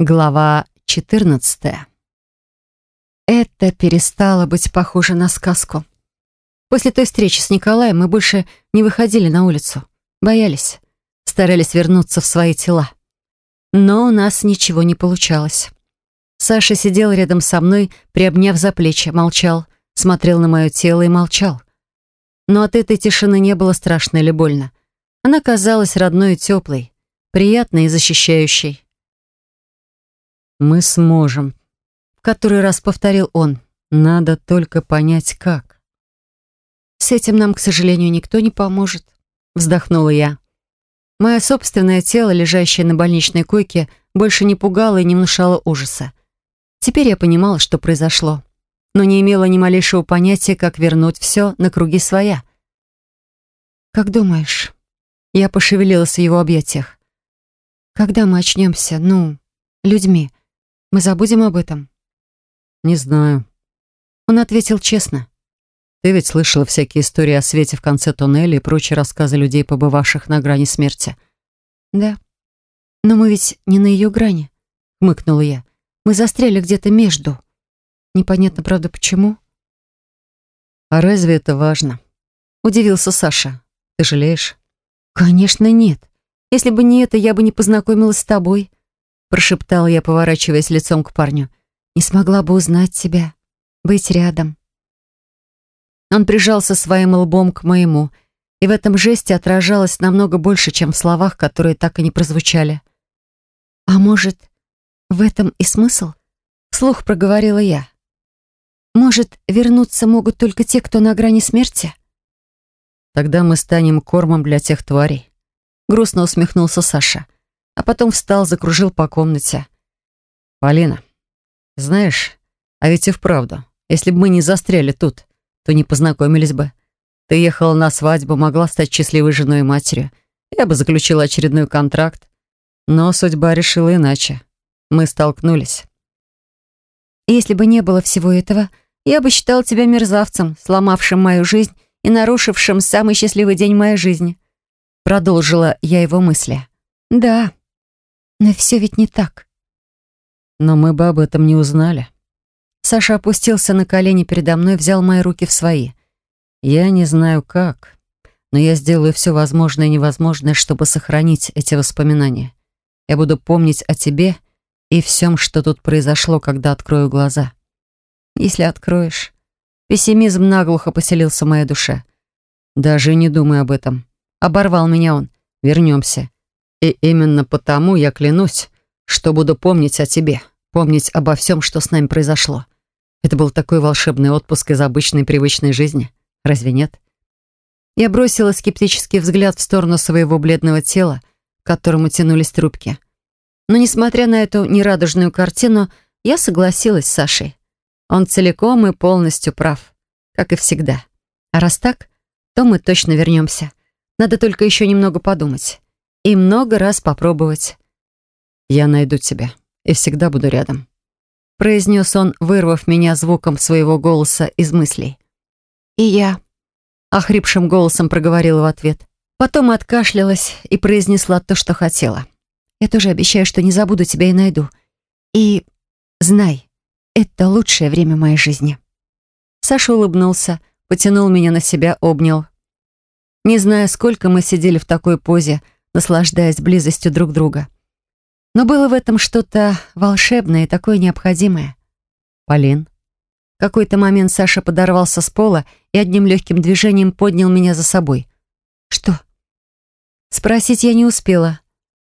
Глава 14. Это перестало быть похоже на сказку. После той встречи с Николаем мы больше не выходили на улицу. Боялись. Старались вернуться в свои тела. Но у нас ничего не получалось. Саша сидел рядом со мной, приобняв за плечи, молчал, смотрел на мое тело и молчал. Но от этой тишины не было страшно или больно. Она казалась родной и теплой, приятной и защищающей. «Мы сможем», — в который раз повторил он. «Надо только понять, как». «С этим нам, к сожалению, никто не поможет», — вздохнула я. Мое собственное тело, лежащее на больничной койке, больше не пугало и не внушало ужаса. Теперь я понимала, что произошло, но не имела ни малейшего понятия, как вернуть все на круги своя. «Как думаешь?» Я пошевелилась в его объятиях. «Когда мы очнемся, ну, людьми?» Мы забудем об этом?» «Не знаю». Он ответил честно. «Ты ведь слышала всякие истории о свете в конце туннеля и прочие рассказы людей, побывавших на грани смерти?» «Да. Но мы ведь не на ее грани», — хмыкнула я. «Мы застряли где-то между. Непонятно, правда, почему?» «А разве это важно?» — удивился Саша. «Ты жалеешь?» «Конечно, нет. Если бы не это, я бы не познакомилась с тобой прошептал я, поворачиваясь лицом к парню. «Не смогла бы узнать тебя, быть рядом». Он прижался своим лбом к моему, и в этом жесте отражалось намного больше, чем в словах, которые так и не прозвучали. «А может, в этом и смысл?» — вслух проговорила я. «Может, вернуться могут только те, кто на грани смерти?» «Тогда мы станем кормом для тех тварей», — грустно усмехнулся Саша. «Саша» а потом встал, закружил по комнате. «Полина, знаешь, а ведь и вправду, если бы мы не застряли тут, то не познакомились бы. Ты ехала на свадьбу, могла стать счастливой женой и матерью. Я бы заключила очередной контракт. Но судьба решила иначе. Мы столкнулись. Если бы не было всего этого, я бы считал тебя мерзавцем, сломавшим мою жизнь и нарушившим самый счастливый день моей жизни. Продолжила я его мысли. Да, но все ведь не так. Но мы бы об этом не узнали. Саша опустился на колени передо мной, взял мои руки в свои. Я не знаю как, но я сделаю все возможное и невозможное, чтобы сохранить эти воспоминания. Я буду помнить о тебе и всем, что тут произошло, когда открою глаза. Если откроешь. Пессимизм наглухо поселился в моей душе. Даже не думай об этом. Оборвал меня он. Вернемся. И именно потому я клянусь, что буду помнить о тебе, помнить обо всем, что с нами произошло. Это был такой волшебный отпуск из обычной привычной жизни. Разве нет? Я бросила скептический взгляд в сторону своего бледного тела, к которому тянулись трубки. Но, несмотря на эту нерадужную картину, я согласилась с Сашей. Он целиком и полностью прав, как и всегда. А раз так, то мы точно вернемся. Надо только еще немного подумать и много раз попробовать. «Я найду тебя и всегда буду рядом», — произнес он, вырвав меня звуком своего голоса из мыслей. «И я», — охрипшим голосом проговорила в ответ. Потом откашлялась и произнесла то, что хотела. «Я тоже обещаю, что не забуду тебя и найду. И знай, это лучшее время моей жизни». Саша улыбнулся, потянул меня на себя, обнял. Не знаю, сколько мы сидели в такой позе, — наслаждаясь близостью друг друга. Но было в этом что-то волшебное и такое необходимое. «Полин». В какой-то момент Саша подорвался с пола и одним легким движением поднял меня за собой. «Что?» Спросить я не успела.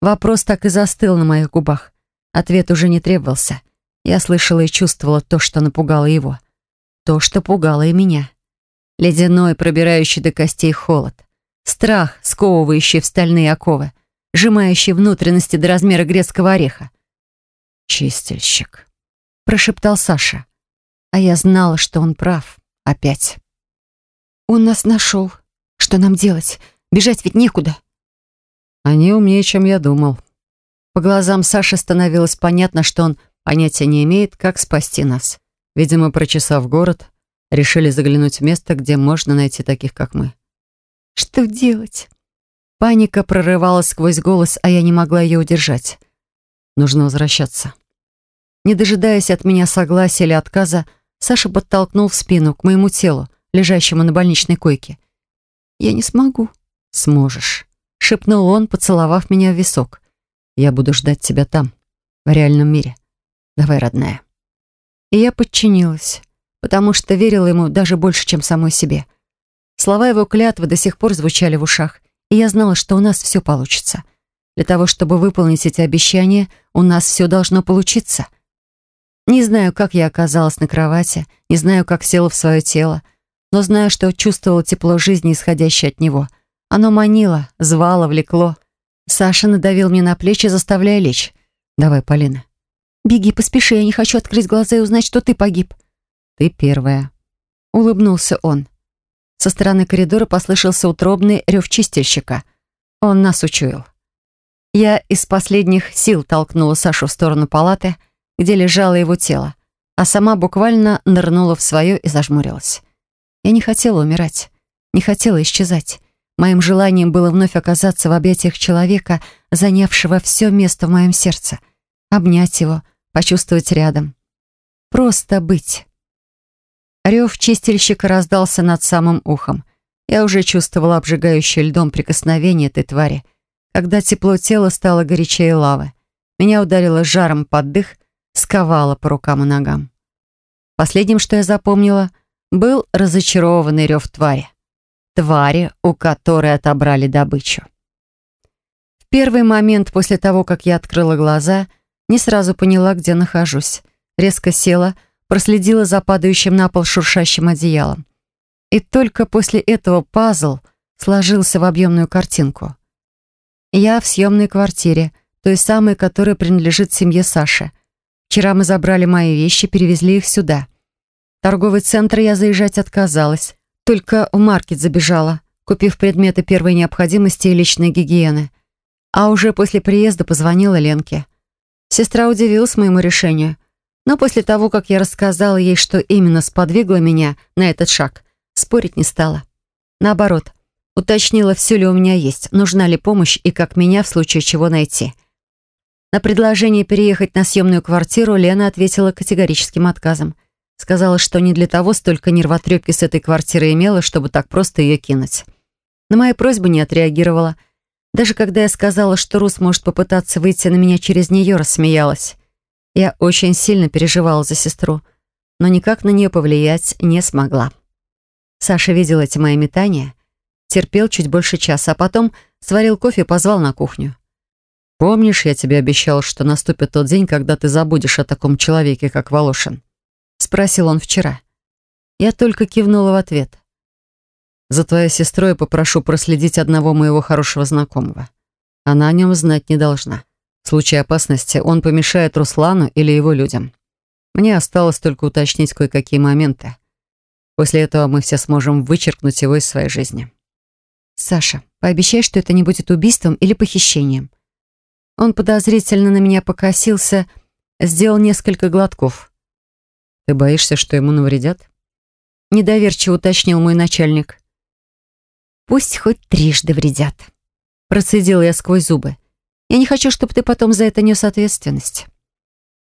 Вопрос так и застыл на моих губах. Ответ уже не требовался. Я слышала и чувствовала то, что напугало его. То, что пугало и меня. Ледяной, пробирающий до костей холод. Страх, сковывающий в стальные оковы, сжимающий внутренности до размера грецкого ореха. «Чистильщик», — прошептал Саша. А я знала, что он прав. Опять. «Он нас нашел. Что нам делать? Бежать ведь некуда». «Они умнее, чем я думал». По глазам Саши становилось понятно, что он понятия не имеет, как спасти нас. Видимо, прочесав город, решили заглянуть в место, где можно найти таких, как мы. Что делать? Паника прорывалась сквозь голос, а я не могла ее удержать. Нужно возвращаться. Не дожидаясь от меня согласия или отказа, Саша подтолкнул в спину к моему телу, лежащему на больничной койке. «Я не смогу». «Сможешь», — шепнул он, поцеловав меня в висок. «Я буду ждать тебя там, в реальном мире. Давай, родная». И я подчинилась, потому что верила ему даже больше, чем самой себе. Слова его клятвы до сих пор звучали в ушах, и я знала, что у нас все получится. Для того, чтобы выполнить эти обещания, у нас все должно получиться. Не знаю, как я оказалась на кровати, не знаю, как села в свое тело, но знаю, что чувствовала тепло жизни, исходящее от него. Оно манило, звало, влекло. Саша надавил мне на плечи, заставляя лечь. «Давай, Полина». «Беги, поспеши, я не хочу открыть глаза и узнать, что ты погиб». «Ты первая». Улыбнулся он. Со стороны коридора послышался утробный рев чистильщика. Он нас учуял. Я из последних сил толкнула Сашу в сторону палаты, где лежало его тело, а сама буквально нырнула в свое и зажмурилась. Я не хотела умирать, не хотела исчезать. Моим желанием было вновь оказаться в объятиях человека, занявшего все место в моем сердце, обнять его, почувствовать рядом. Просто быть. Рев чистильщика раздался над самым ухом. Я уже чувствовала обжигающее льдом прикосновение этой твари, когда тепло тела стало горячее лавы. Меня ударило жаром под дых, сковала по рукам и ногам. Последним, что я запомнила, был разочарованный рев твари. Твари, у которой отобрали добычу. В первый момент после того, как я открыла глаза, не сразу поняла, где нахожусь. Резко села, проследила за падающим на пол шуршащим одеялом. И только после этого пазл сложился в объемную картинку. Я в съемной квартире, той самой, которая принадлежит семье Саши. Вчера мы забрали мои вещи, перевезли их сюда. В торговый центр я заезжать отказалась. Только в маркет забежала, купив предметы первой необходимости и личной гигиены. А уже после приезда позвонила Ленке. Сестра удивилась моему решению. Но после того, как я рассказала ей, что именно сподвигло меня на этот шаг, спорить не стала. Наоборот, уточнила, все ли у меня есть, нужна ли помощь и как меня в случае чего найти. На предложение переехать на съемную квартиру Лена ответила категорическим отказом. Сказала, что не для того столько нервотрепки с этой квартиры имела, чтобы так просто ее кинуть. На мои просьбы не отреагировала. Даже когда я сказала, что Рус может попытаться выйти на меня через нее, рассмеялась. Я очень сильно переживала за сестру, но никак на нее повлиять не смогла. Саша видел эти мои метания, терпел чуть больше часа, а потом сварил кофе и позвал на кухню. «Помнишь, я тебе обещал, что наступит тот день, когда ты забудешь о таком человеке, как Волошин?» Спросил он вчера. Я только кивнула в ответ. «За твоей сестрой попрошу проследить одного моего хорошего знакомого. Она о нем знать не должна. В случае опасности он помешает Руслану или его людям. Мне осталось только уточнить кое-какие моменты. После этого мы все сможем вычеркнуть его из своей жизни». «Саша, пообещай, что это не будет убийством или похищением», он подозрительно на меня покосился, сделал несколько глотков. «Ты боишься, что ему навредят?» Недоверчиво уточнил мой начальник. «Пусть хоть трижды вредят», — процедила я сквозь зубы. «Я не хочу, чтобы ты потом за это нес ответственность».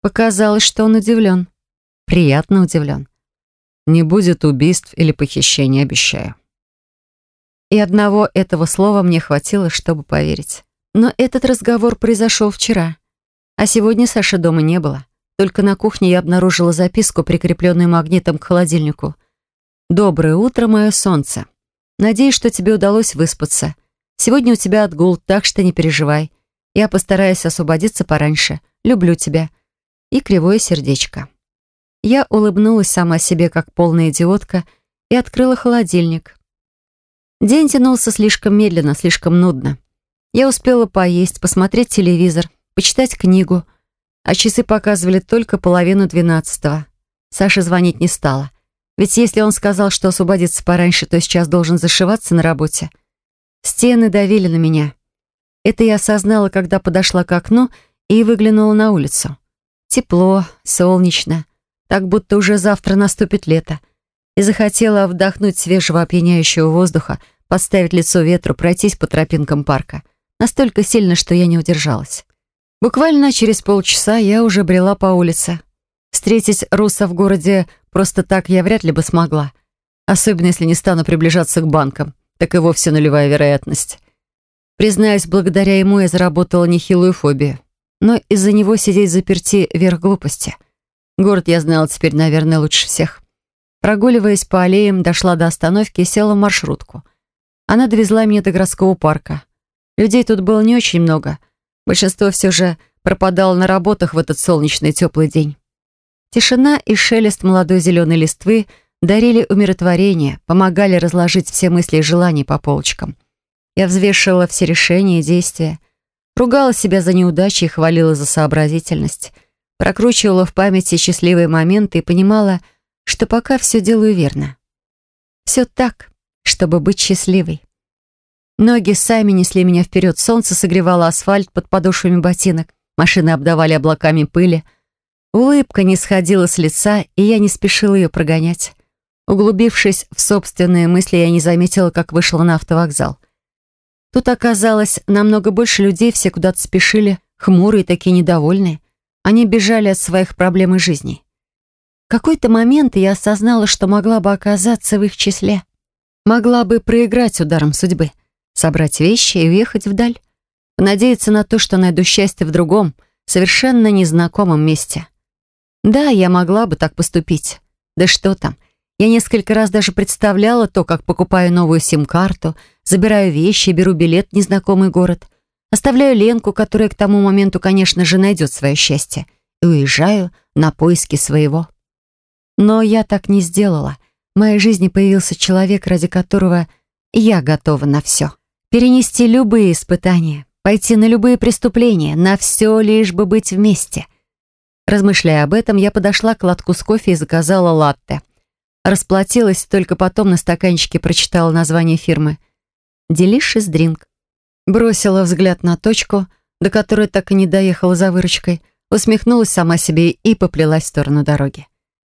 Показалось, что он удивлен. Приятно удивлен. «Не будет убийств или похищений, обещаю». И одного этого слова мне хватило, чтобы поверить. Но этот разговор произошел вчера. А сегодня Саши дома не было. Только на кухне я обнаружила записку, прикрепленную магнитом к холодильнику. «Доброе утро, мое солнце. Надеюсь, что тебе удалось выспаться. Сегодня у тебя отгул, так что не переживай. Я постараюсь освободиться пораньше. Люблю тебя». И кривое сердечко. Я улыбнулась сама себе, как полная идиотка, и открыла холодильник. День тянулся слишком медленно, слишком нудно. Я успела поесть, посмотреть телевизор, почитать книгу, а часы показывали только половину двенадцатого. Саша звонить не стала. Ведь если он сказал, что освободится пораньше, то сейчас должен зашиваться на работе. Стены давили на меня. Это я осознала, когда подошла к окну и выглянула на улицу. Тепло, солнечно, так будто уже завтра наступит лето. И захотела вдохнуть свежего опьяняющего воздуха, подставить лицо ветру, пройтись по тропинкам парка — Настолько сильно, что я не удержалась. Буквально через полчаса я уже брела по улице. Встретить Руса в городе просто так я вряд ли бы смогла. Особенно если не стану приближаться к банкам. Так и вовсе нулевая вероятность. Признаюсь, благодаря ему я заработала нехилую фобию. Но из-за него сидеть заперти верх глупости. Город я знала теперь, наверное, лучше всех. Прогуливаясь по аллеям, дошла до остановки и села в маршрутку. Она довезла меня до городского парка. Людей тут было не очень много. Большинство все же пропадало на работах в этот солнечный теплый день. Тишина и шелест молодой зеленой листвы дарили умиротворение, помогали разложить все мысли и желания по полочкам. Я взвешивала все решения и действия, ругала себя за неудачи и хвалила за сообразительность, прокручивала в памяти счастливые моменты и понимала, что пока все делаю верно. Все так, чтобы быть счастливой. Ноги сами несли меня вперед, солнце согревало асфальт под подошвами ботинок, машины обдавали облаками пыли. Улыбка не сходила с лица, и я не спешила ее прогонять. Углубившись в собственные мысли, я не заметила, как вышла на автовокзал. Тут оказалось намного больше людей, все куда-то спешили, хмурые, такие недовольные. Они бежали от своих проблем и жизней. В какой-то момент я осознала, что могла бы оказаться в их числе. Могла бы проиграть ударом судьбы собрать вещи и уехать вдаль. Понадеяться на то, что найду счастье в другом, совершенно незнакомом месте. Да, я могла бы так поступить. Да что там. Я несколько раз даже представляла то, как покупаю новую сим-карту, забираю вещи, беру билет в незнакомый город, оставляю Ленку, которая к тому моменту, конечно же, найдет свое счастье, и уезжаю на поиски своего. Но я так не сделала. В моей жизни появился человек, ради которого я готова на все. Перенести любые испытания, пойти на любые преступления, на все, лишь бы быть вместе. Размышляя об этом, я подошла к лотку с кофе и заказала латте. Расплатилась, только потом на стаканчике прочитала название фирмы. «Delicious Drink». Бросила взгляд на точку, до которой так и не доехала за выручкой, усмехнулась сама себе и поплелась в сторону дороги.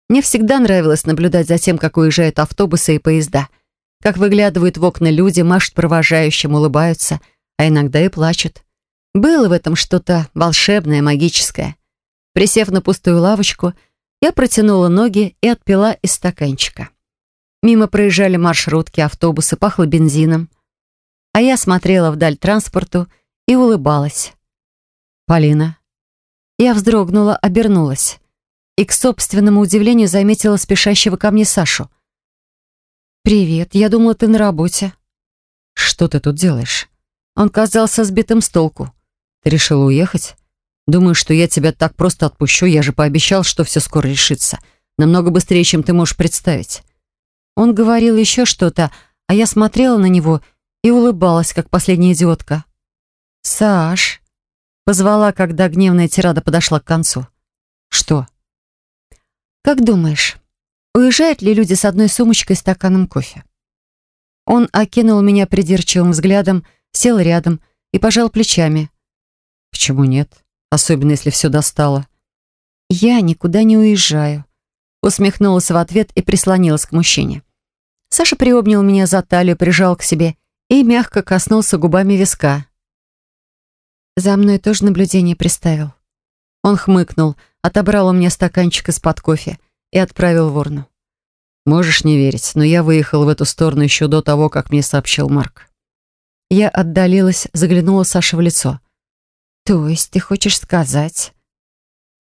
Мне всегда нравилось наблюдать за тем, как уезжают автобусы и поезда — как выглядывают в окна люди, машут провожающим, улыбаются, а иногда и плачут. Было в этом что-то волшебное, магическое. Присев на пустую лавочку, я протянула ноги и отпила из стаканчика. Мимо проезжали маршрутки, автобусы, пахло бензином. А я смотрела вдаль транспорту и улыбалась. «Полина». Я вздрогнула, обернулась. И, к собственному удивлению, заметила спешащего ко мне Сашу. «Привет, я думала, ты на работе». «Что ты тут делаешь?» Он казался сбитым с толку. «Ты решила уехать? Думаю, что я тебя так просто отпущу, я же пообещал, что все скоро решится. Намного быстрее, чем ты можешь представить». Он говорил еще что-то, а я смотрела на него и улыбалась, как последняя идиотка. «Саш», — позвала, когда гневная тирада подошла к концу. «Что?» «Как думаешь, Уезжают ли люди с одной сумочкой и стаканом кофе? Он окинул меня придирчивым взглядом, сел рядом и пожал плечами. Почему нет? Особенно, если все достало. Я никуда не уезжаю. Усмехнулась в ответ и прислонилась к мужчине. Саша приобнял меня за талию, прижал к себе и мягко коснулся губами виска. За мной тоже наблюдение приставил. Он хмыкнул, отобрал у меня стаканчик из-под кофе и отправил в урну. Можешь не верить, но я выехал в эту сторону еще до того, как мне сообщил Марк. Я отдалилась, заглянула Саше в лицо. «То есть ты хочешь сказать...»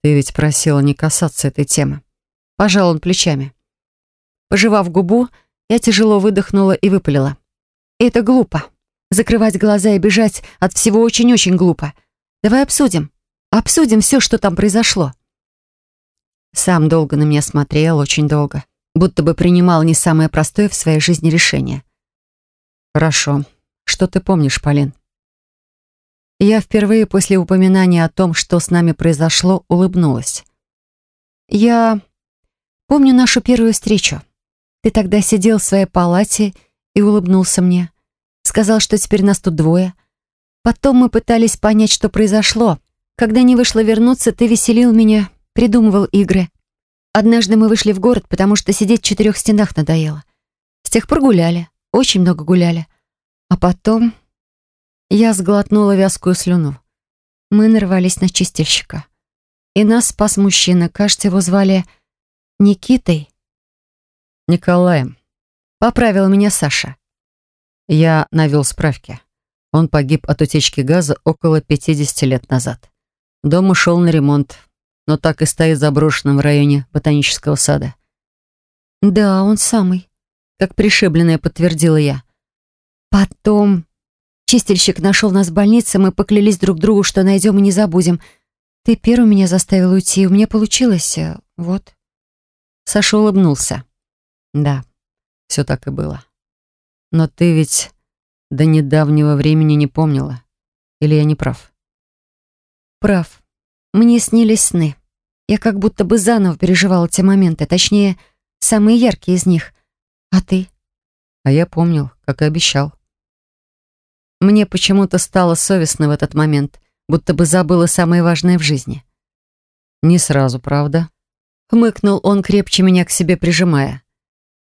«Ты ведь просила не касаться этой темы». Пожал он плечами. Пожевав губу, я тяжело выдохнула и выпалила. «Это глупо. Закрывать глаза и бежать от всего очень-очень глупо. Давай обсудим. Обсудим все, что там произошло». Сам долго на меня смотрел, очень долго. Будто бы принимал не самое простое в своей жизни решение. «Хорошо. Что ты помнишь, Полин?» Я впервые после упоминания о том, что с нами произошло, улыбнулась. «Я помню нашу первую встречу. Ты тогда сидел в своей палате и улыбнулся мне. Сказал, что теперь нас тут двое. Потом мы пытались понять, что произошло. Когда не вышло вернуться, ты веселил меня, придумывал игры. Однажды мы вышли в город, потому что сидеть в четырех стенах надоело. С тех пор гуляли, очень много гуляли. А потом я сглотнула вязкую слюну. Мы нарвались на чистильщика. И нас спас мужчина. Кажется, его звали Никитой. Николаем. Поправил меня Саша. Я навел справки. Он погиб от утечки газа около 50 лет назад. Дом ушел на ремонт, но так и стоит заброшенным в районе ботанического сада. «Да, он самый», — как пришибленная подтвердила я. «Потом чистильщик нашел нас в больнице, мы поклялись друг другу, что найдем и не забудем. Ты первый меня заставил уйти, у меня получилось, э, вот». Саша улыбнулся. «Да, все так и было. Но ты ведь до недавнего времени не помнила. Или я не прав?» «Прав. Мне снились сны. Я как будто бы заново переживала те моменты, точнее, самые яркие из них. А ты? А я помнил, как и обещал. Мне почему-то стало совестно в этот момент, будто бы забыла самое важное в жизни. Не сразу, правда? Хмыкнул он, крепче меня к себе прижимая.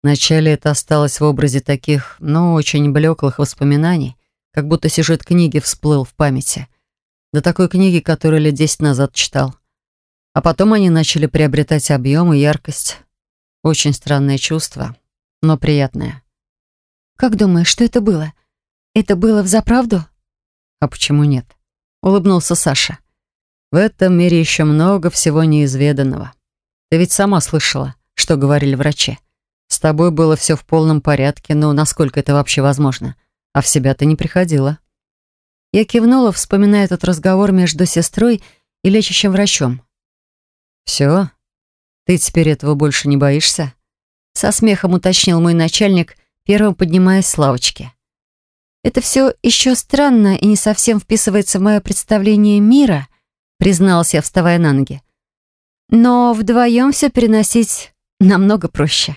Вначале это осталось в образе таких, но очень блеклых воспоминаний, как будто сюжет книги всплыл в памяти. До такой книги, которую лет десять назад читал. А потом они начали приобретать объем и яркость. Очень странное чувство, но приятное. «Как думаешь, что это было? Это было взаправду?» «А почему нет?» — улыбнулся Саша. «В этом мире еще много всего неизведанного. Ты ведь сама слышала, что говорили врачи. С тобой было все в полном порядке, но насколько это вообще возможно? А в себя ты не приходила». Я кивнула, вспоминая этот разговор между сестрой и лечащим врачом. «Все? Ты теперь этого больше не боишься?» Со смехом уточнил мой начальник, первым поднимаясь с лавочки. «Это все еще странно и не совсем вписывается в мое представление мира», призналась я, вставая на ноги. «Но вдвоем все переносить намного проще».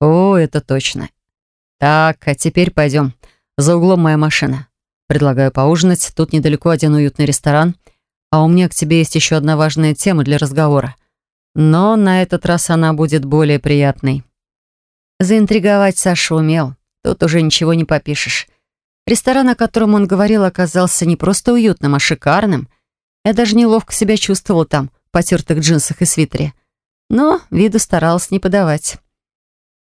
«О, это точно. Так, а теперь пойдем. За углом моя машина. Предлагаю поужинать. Тут недалеко один уютный ресторан. А у меня к тебе есть еще одна важная тема для разговора. Но на этот раз она будет более приятной». Заинтриговать Саша умел. Тут уже ничего не попишешь. Ресторан, о котором он говорил, оказался не просто уютным, а шикарным. Я даже неловко себя чувствовала там, в потертых джинсах и свитере. Но виду старалась не подавать.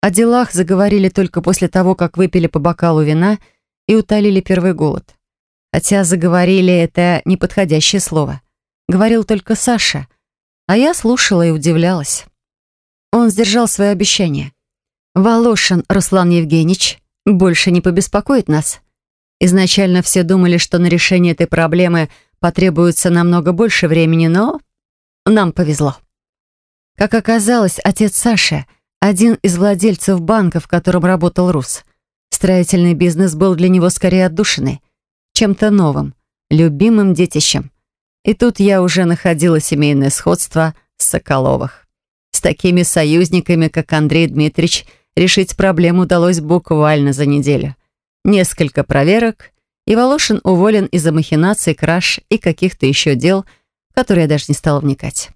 О делах заговорили только после того, как выпили по бокалу вина и утолили первый голод. Хотя заговорили — это неподходящее слово. Говорил только Саша, а я слушала и удивлялась. Он сдержал свое обещание. Волошин Руслан Евгеньевич больше не побеспокоит нас. Изначально все думали, что на решение этой проблемы потребуется намного больше времени, но нам повезло. Как оказалось, отец Саши — один из владельцев банка, в котором работал Рус. Строительный бизнес был для него скорее отдушиной, чем-то новым, любимым детищем. И тут я уже находила семейное сходство с Соколовых. С такими союзниками, как Андрей Дмитриевич — решить проблему удалось буквально за неделю. Несколько проверок, и Волошин уволен из-за махинаций, краж и каких-то еще дел, которые я даже не стала вникать.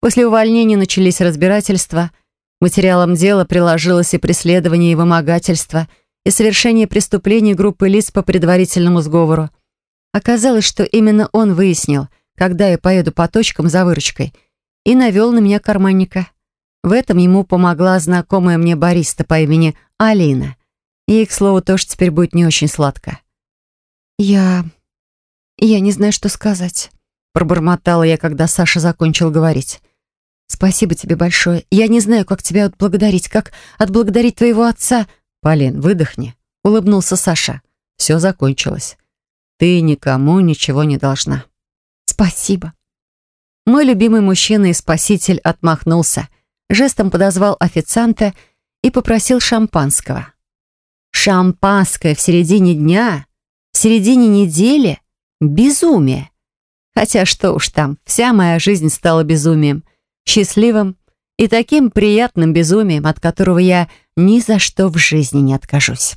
После увольнения начались разбирательства. К материалам дела приложилось и преследование, и вымогательство, и совершение преступлений группы лиц по предварительному сговору. Оказалось, что именно он выяснил, когда я поеду по точкам за выручкой, и навел на меня карманника. В этом ему помогла знакомая мне бариста по имени Алина. Ей, к слову, тоже теперь будет не очень сладко. «Я... я не знаю, что сказать», — пробормотала я, когда Саша закончил говорить. «Спасибо тебе большое. Я не знаю, как тебя отблагодарить, как отблагодарить твоего отца». «Полин, выдохни», — улыбнулся Саша. «Все закончилось. Ты никому ничего не должна». «Спасибо». Мой любимый мужчина и спаситель отмахнулся — жестом подозвал официанта и попросил шампанского. Шампанское в середине дня, в середине недели — безумие. Хотя что уж там, вся моя жизнь стала безумием, счастливым и таким приятным безумием, от которого я ни за что в жизни не откажусь.